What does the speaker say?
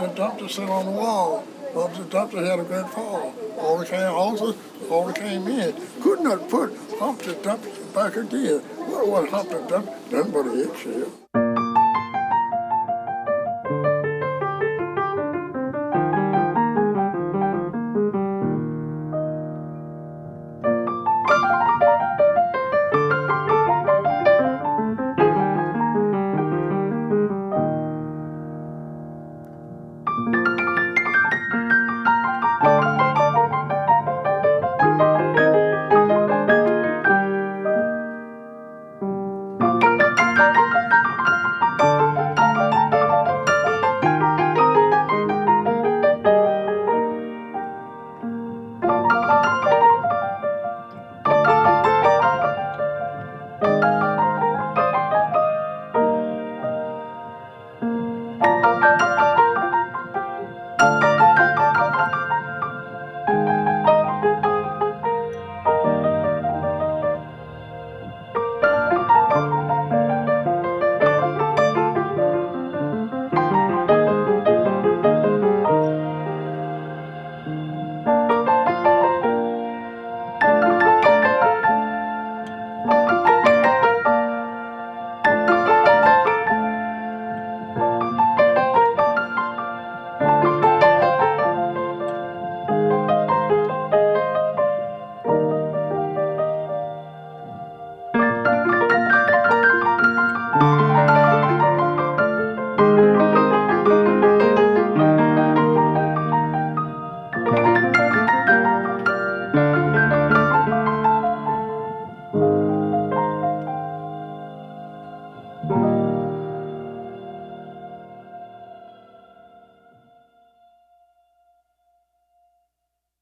The doctor sit on the wall. Bubs the doctor had a great fall. All the came also, all the came in. Could not put Humpty Dumpty back again. What was Humpty Dumpty? done but a eggshell.